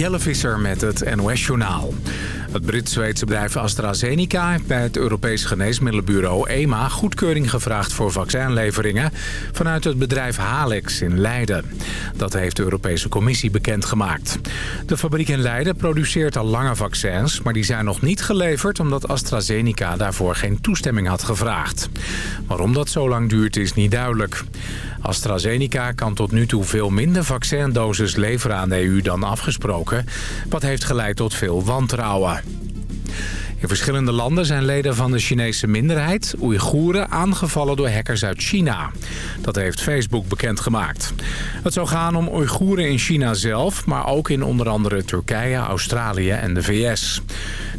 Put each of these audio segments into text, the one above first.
Jelle Visser met het NOS-journaal. Het Brits-Zweedse bedrijf AstraZeneca heeft bij het Europees Geneesmiddelenbureau EMA goedkeuring gevraagd voor vaccinleveringen vanuit het bedrijf Halex in Leiden. Dat heeft de Europese Commissie bekendgemaakt. De fabriek in Leiden produceert al lange vaccins, maar die zijn nog niet geleverd omdat AstraZeneca daarvoor geen toestemming had gevraagd. Waarom dat zo lang duurt is niet duidelijk. AstraZeneca kan tot nu toe veel minder vaccindoses leveren aan de EU dan afgesproken... wat heeft geleid tot veel wantrouwen. In verschillende landen zijn leden van de Chinese minderheid, Oeigoeren, aangevallen door hackers uit China. Dat heeft Facebook bekendgemaakt. Het zou gaan om Oeigoeren in China zelf, maar ook in onder andere Turkije, Australië en de VS.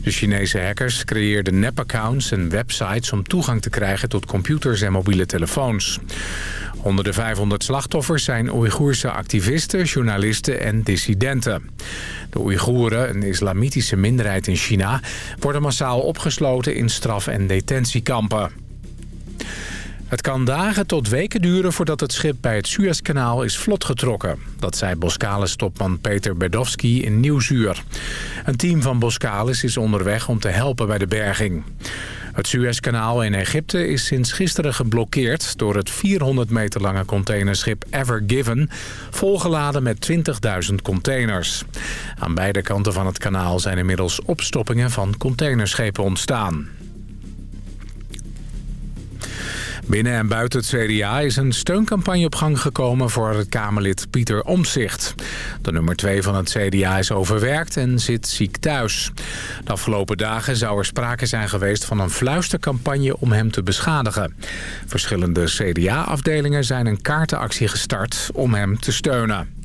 De Chinese hackers creëerden nepaccounts en websites om toegang te krijgen tot computers en mobiele telefoons. Onder de 500 slachtoffers zijn Oeigoerse activisten, journalisten en dissidenten. De Oeigoeren, een islamitische minderheid in China... worden massaal opgesloten in straf- en detentiekampen. Het kan dagen tot weken duren voordat het schip bij het Suezkanaal is vlot getrokken. Dat zei Boskalis-topman Peter Berdowski in Nieuwsuur. Een team van Boskalis is onderweg om te helpen bij de berging. Het Suezkanaal in Egypte is sinds gisteren geblokkeerd... door het 400 meter lange containerschip Ever Given... volgeladen met 20.000 containers. Aan beide kanten van het kanaal zijn inmiddels opstoppingen van containerschepen ontstaan. Binnen en buiten het CDA is een steuncampagne op gang gekomen voor het Kamerlid Pieter Omzicht. De nummer 2 van het CDA is overwerkt en zit ziek thuis. De afgelopen dagen zou er sprake zijn geweest van een fluistercampagne om hem te beschadigen. Verschillende CDA-afdelingen zijn een kaartenactie gestart om hem te steunen.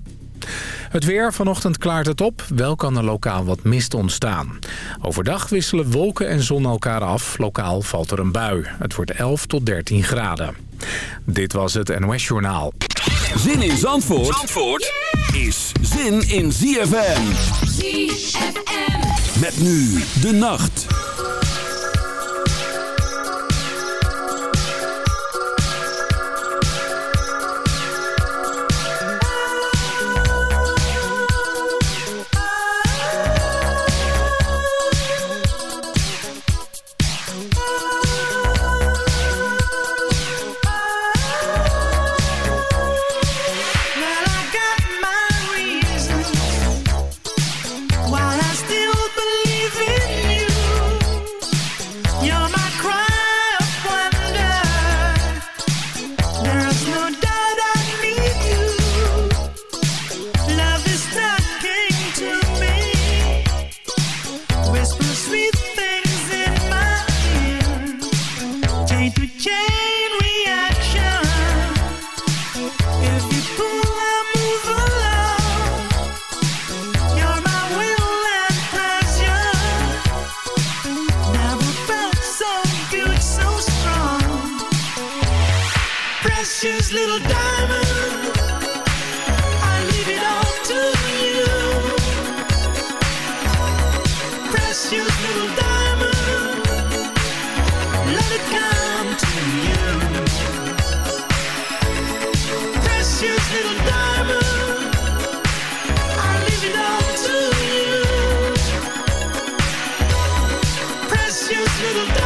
Het weer, vanochtend klaart het op. Wel kan er lokaal wat mist ontstaan. Overdag wisselen wolken en zon elkaar af. Lokaal valt er een bui. Het wordt 11 tot 13 graden. Dit was het NOS Journaal. Zin in Zandvoort, Zandvoort is zin in ZFM. ZFM. Met nu de nacht. of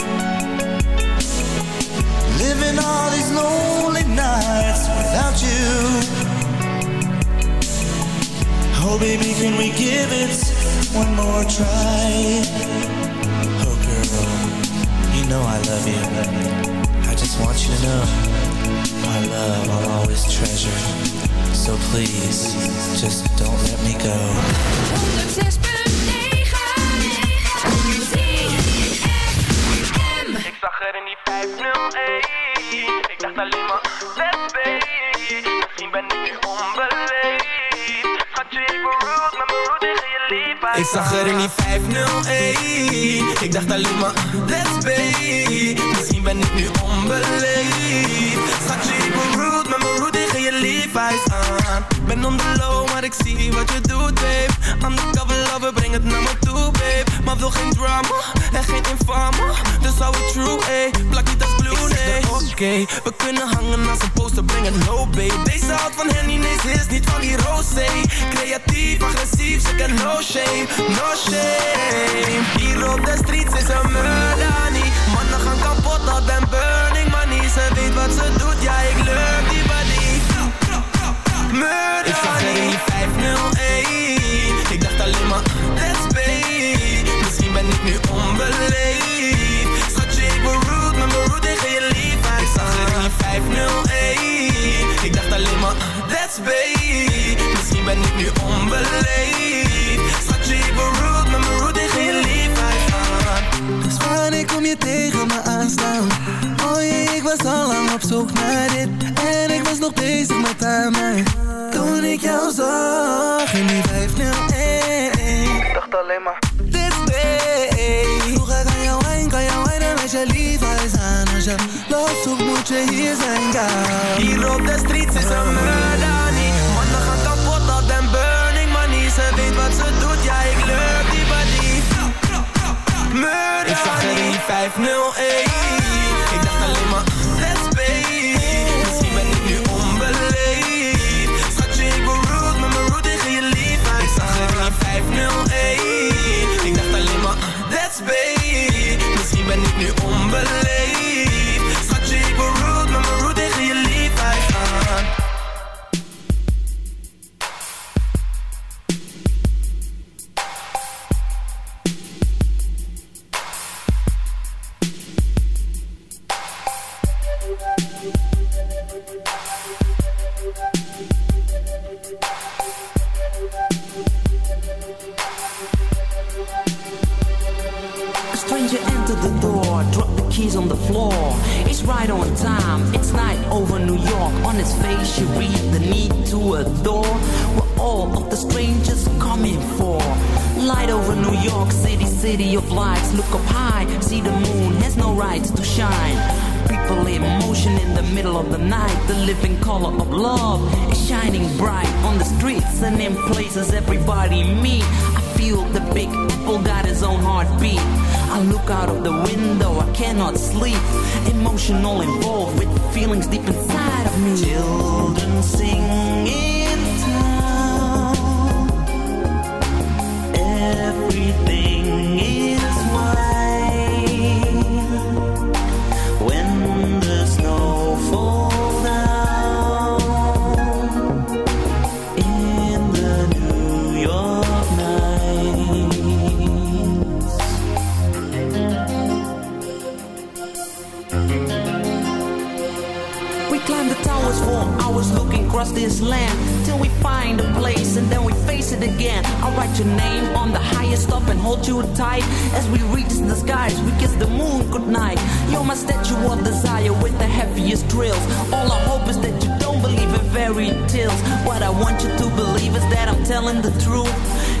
lonely nights without you. Oh baby, can we give it one more try? Oh girl, you know I love you. I just want you to know My love I'll always treasure. So please, just don't let me go. 106.9 Ik zag er in die 501 echt alleen maar wegweegt. Misschien ben ik nu onbeleefd. Gaat je wil rude, maar mijn rood tegen je lief. Ik zag er in die 501. Ik dacht alleen maar, let's be. Misschien ben ik nu onbeleefd. Schatje, ik wil rude, maar mijn rood tegen je lief. Ben onder ik zie wat je doet, babe. I'm the cover lover, breng het naar me toe, babe. Maar wil geen drama, en geen infame Dus hou het true, ey, plak niet als blue, nee. oké, okay, we kunnen hangen als een poster, breng het no babe. Deze houdt van Henny, nee, ze is niet van die rose. Creatief, agressief, ze kan no shame, no shame. Hier op de streets is een murder, niet Mannen gaan kapot, dat ben burning money. Ze weet wat ze doet, ja, ik leuk Murder. Ik zag er in 501 Ik dacht alleen maar, let's be Misschien ben ik nu onbeleefd. Schatje ik ben rude, met mijn rude tegen je lief. Ik zag er in 501 Ik dacht alleen maar, let's be Misschien ben ik nu onbeleefd. Schatje ik ben rude, met mijn rude tegen je lief. Dus wanneer kom je tegen me aanstaan? Ik was al lang op zoek naar dit. En ik was nog bezig met haar mij Toen ik jou zag in die 501 Ik dacht alleen maar This day. Vroeger kan jou heen, kan jou heen en met je Levi's aan Als je loopt zoekt moet je hier zijn, girl Hier op de streets is een murder niet. Mannen gaan kapot, al den burning money. Ze weet wat ze doet, ja ik leuk die body. Murder Ik zag er in 501 Ik dacht alleen maar, Emotional involved with feelings deep inside and then we face it again. I'll write your name on the highest up and hold you tight as we reach the skies. We kiss the moon goodnight. You're my statue of desire with the heaviest drills. All I hope is that you don't believe in fairy tales. What I want you to believe is that I'm telling the truth.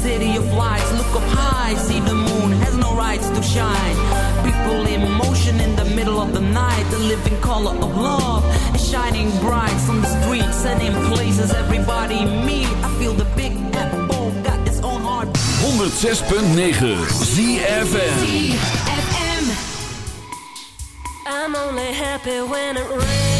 City, city of lights. Look up high, see the moon has no rights to shine. People in motion in the middle of the night. The living color of love is shining bright on the streets and in places everybody meet. I feel the big apple got its own heart. 106.9 ZFM I'm only happy when it rains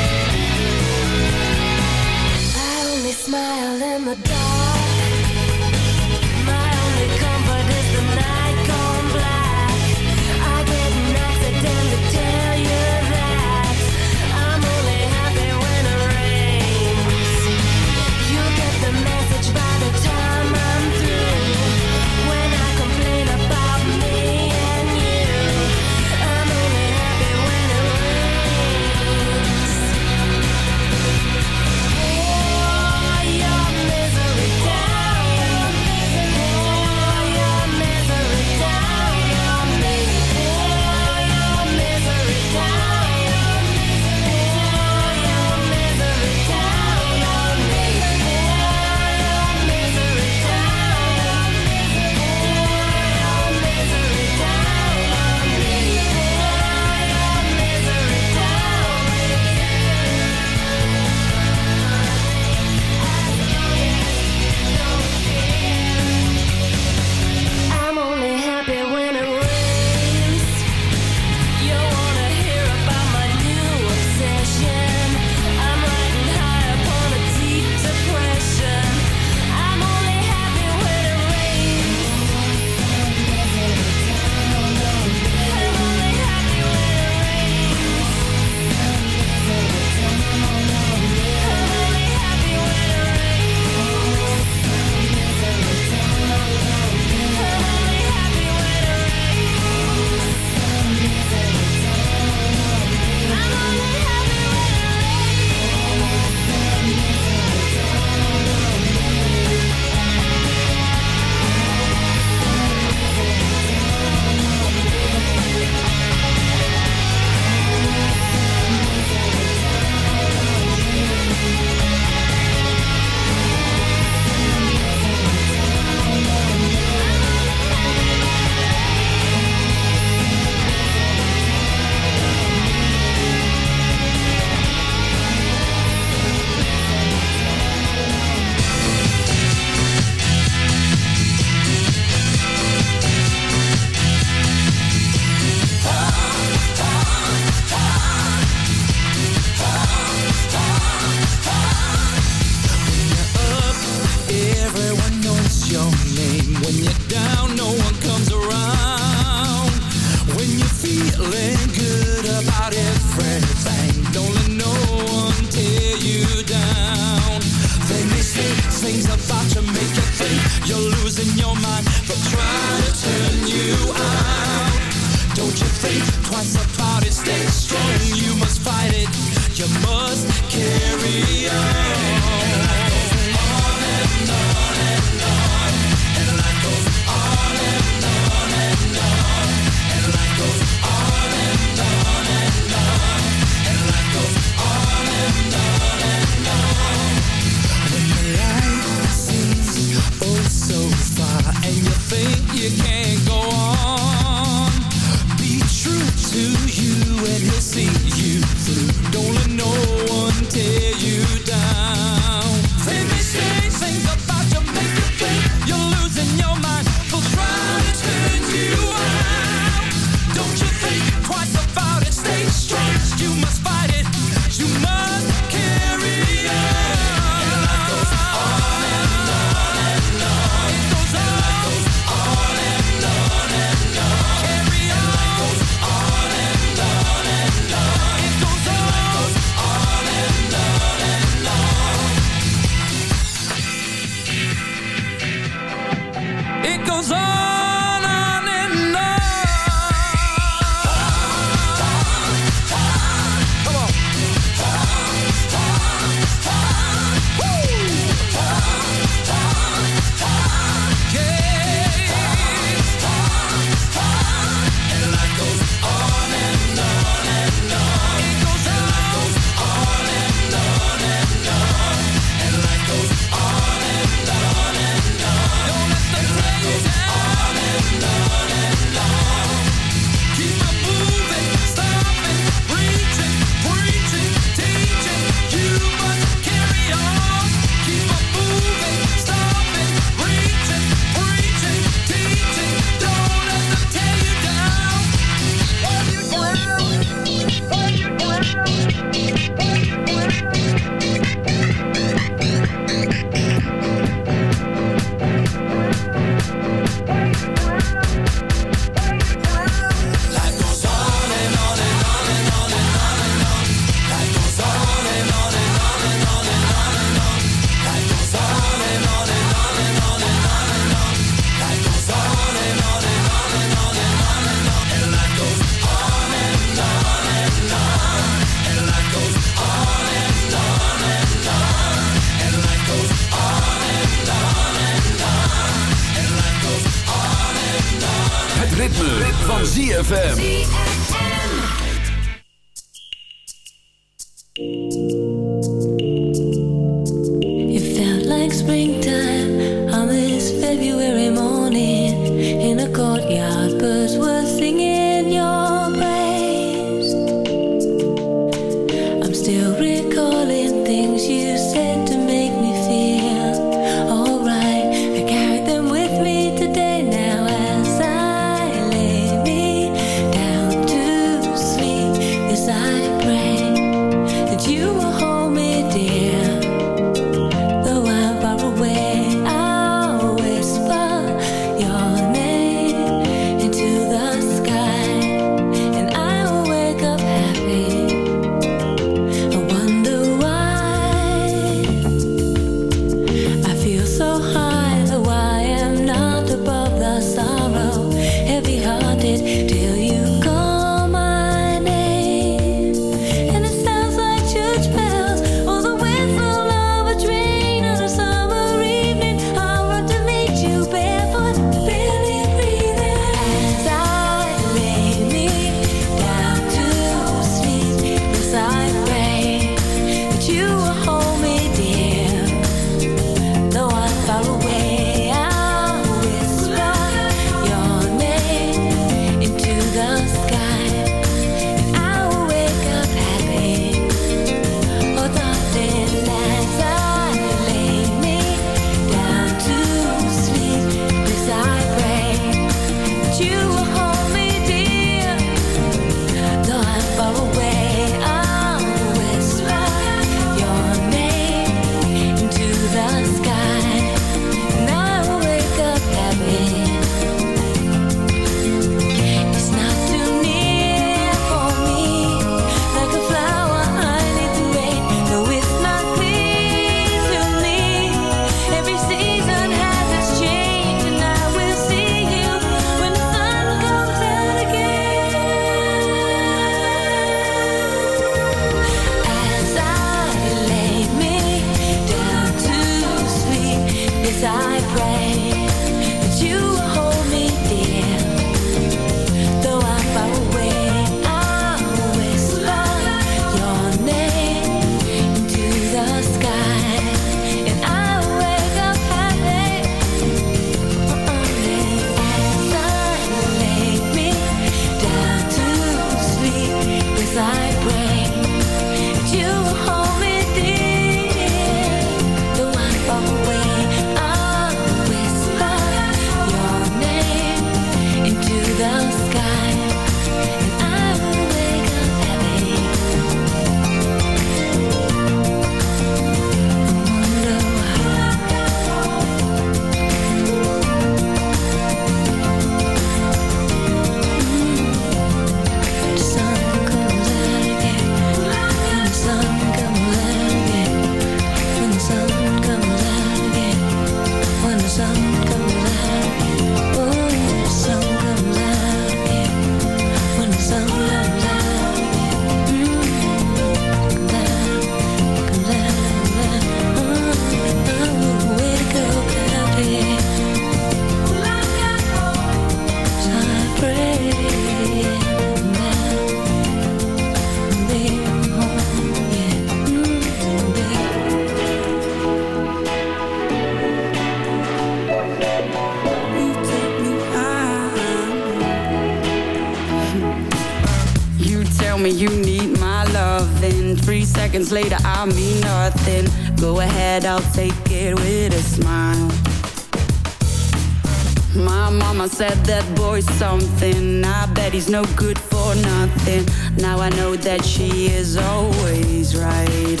mama said that boy's something. I bet he's no good for nothing. Now I know that she is always right.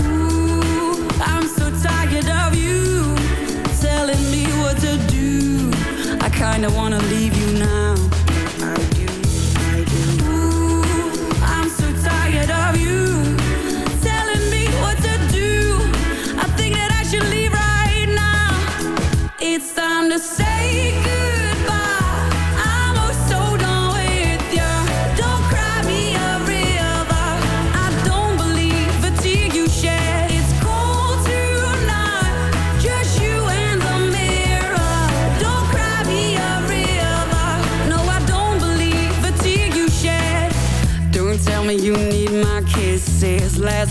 Ooh, I'm so tired of you Telling me what to do. I kinda wanna leave you now.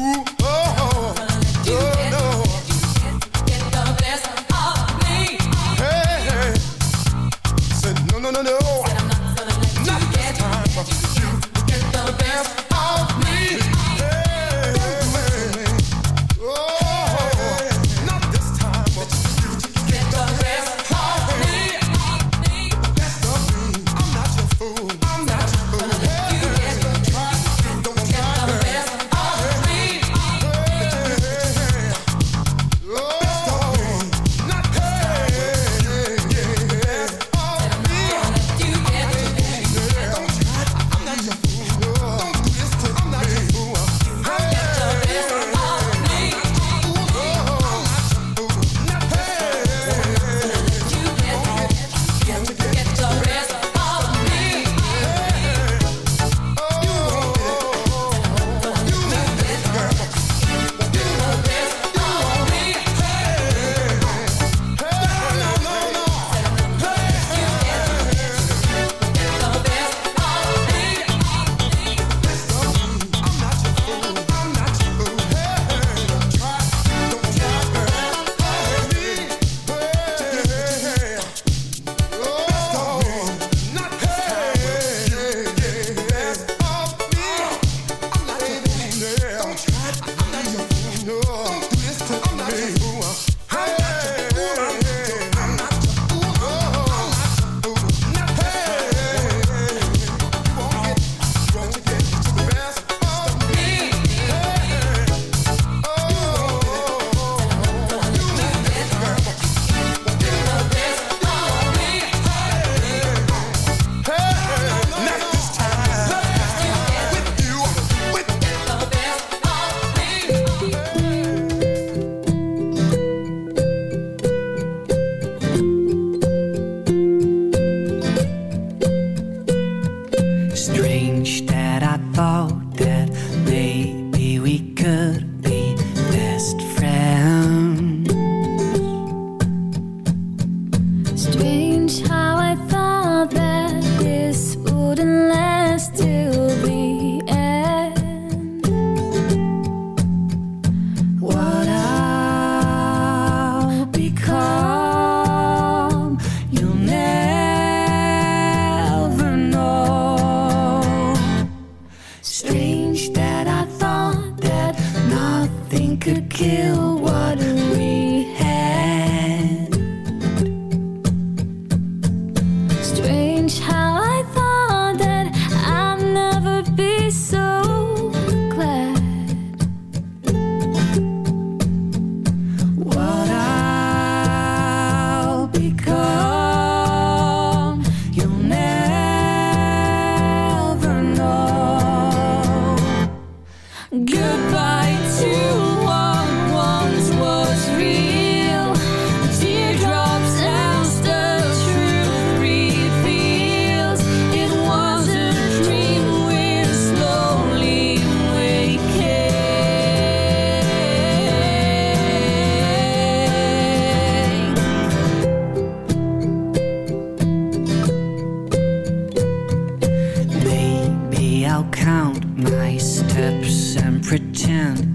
Woo!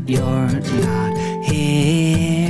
You're not here.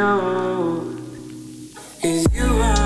You. Cause you are,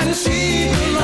And she belongs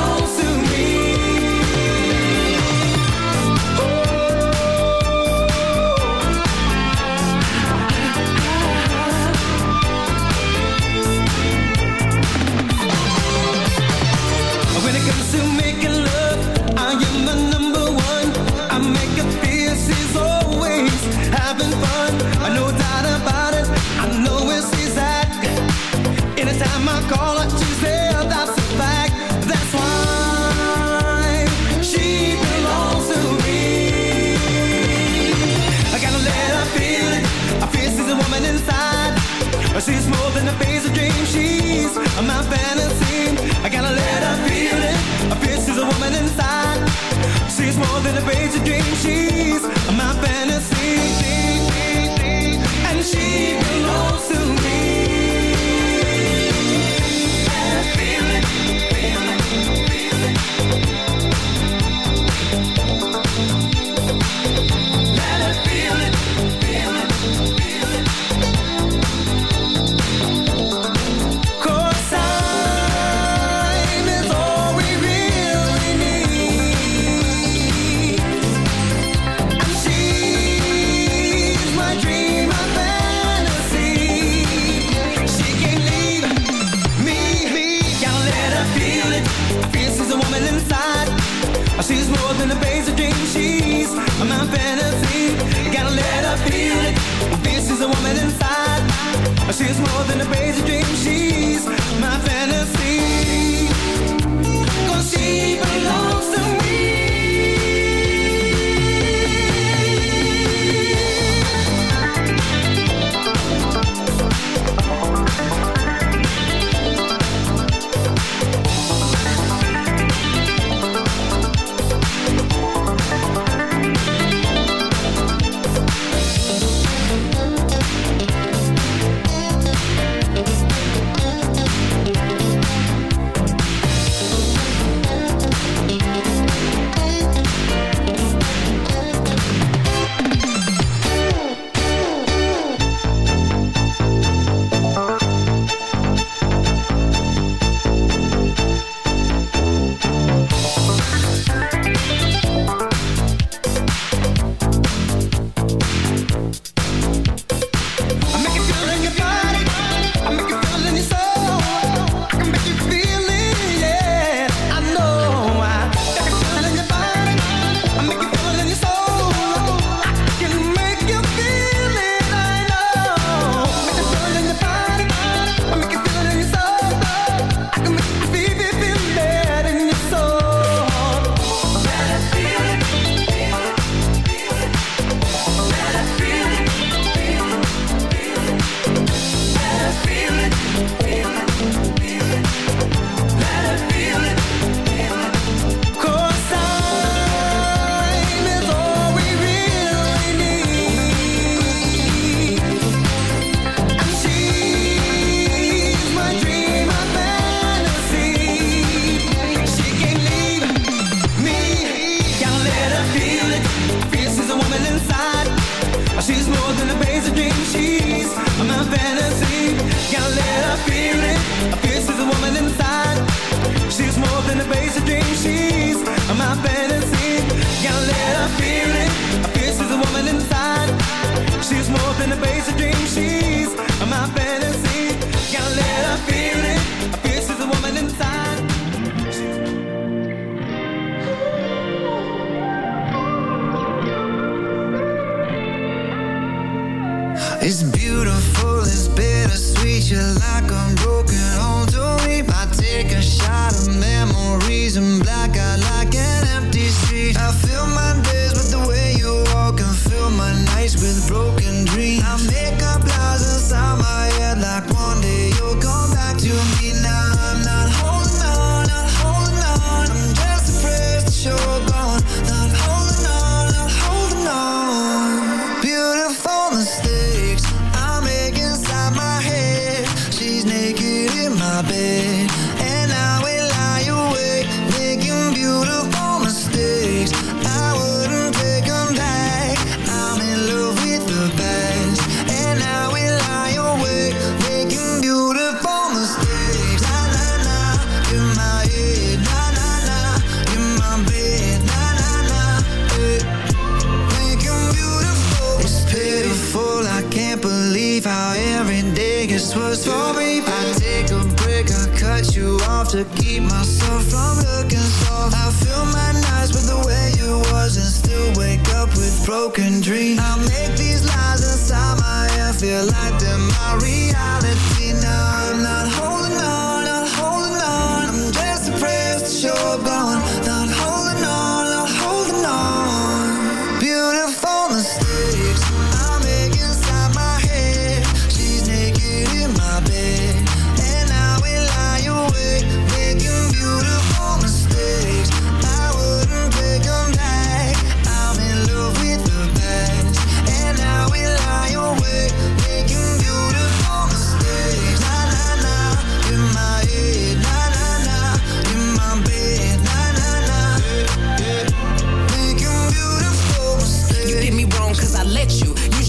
Gotta let her feel it. This is a woman inside.